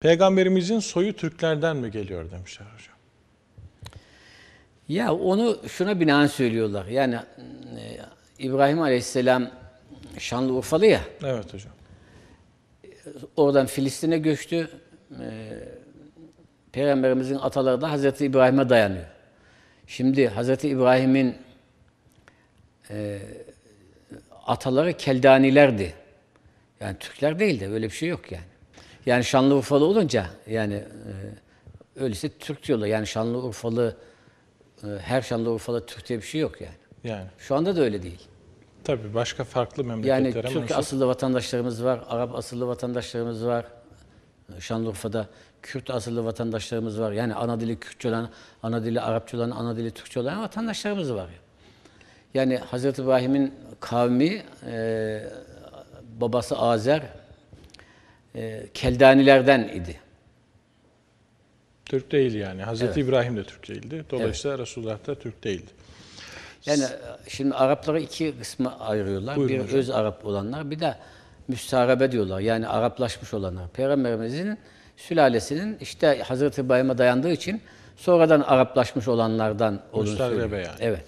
Peygamberimizin soyu Türklerden mi geliyor demişler hocam. Ya onu şuna binaen söylüyorlar. Yani e, İbrahim Aleyhisselam Şanlıurfalı ya. Evet hocam. Oradan Filistin'e göçtü. E, Peygamberimizin ataları da Hazreti İbrahim'e dayanıyor. Şimdi Hazreti İbrahim'in e, ataları Keldanilerdi. Yani Türkler değil de öyle bir şey yok yani. Yani Şanlıurfalı olunca yani e, öyleyse Türk diyorlar. Yani Şanlıurfalı e, her Şanlıurfalı Türk diye bir şey yok yani. Yani Şu anda da öyle değil. tabii başka farklı Yani memleketlere Türk mensup. asıllı vatandaşlarımız var, Arap asıllı vatandaşlarımız var. Şanlıurfa'da Kürt asıllı vatandaşlarımız var. Yani ana dili Kürtçe olan, ana dili Arapça olan, ana dili Türkçe olan vatandaşlarımız var. Yani Hazreti İbrahim'in kavmi, e, babası Azer, e, Keldanilerden idi. Türk değil yani. Hazreti İbrahim de Türk değildi. Dolayısıyla Resulullah da Türk değildi. Yani e, şimdi Arapları iki kısma ayırıyorlar. Buyurun bir hocam. öz Arap olanlar, bir de müstarabe diyorlar. Yani Araplaşmış olanlar. Peygamberimizin sülalesinin işte Hazreti İbrahim'e dayandığı için sonradan Araplaşmış olanlardan olduğunu söylüyor. yani. Evet.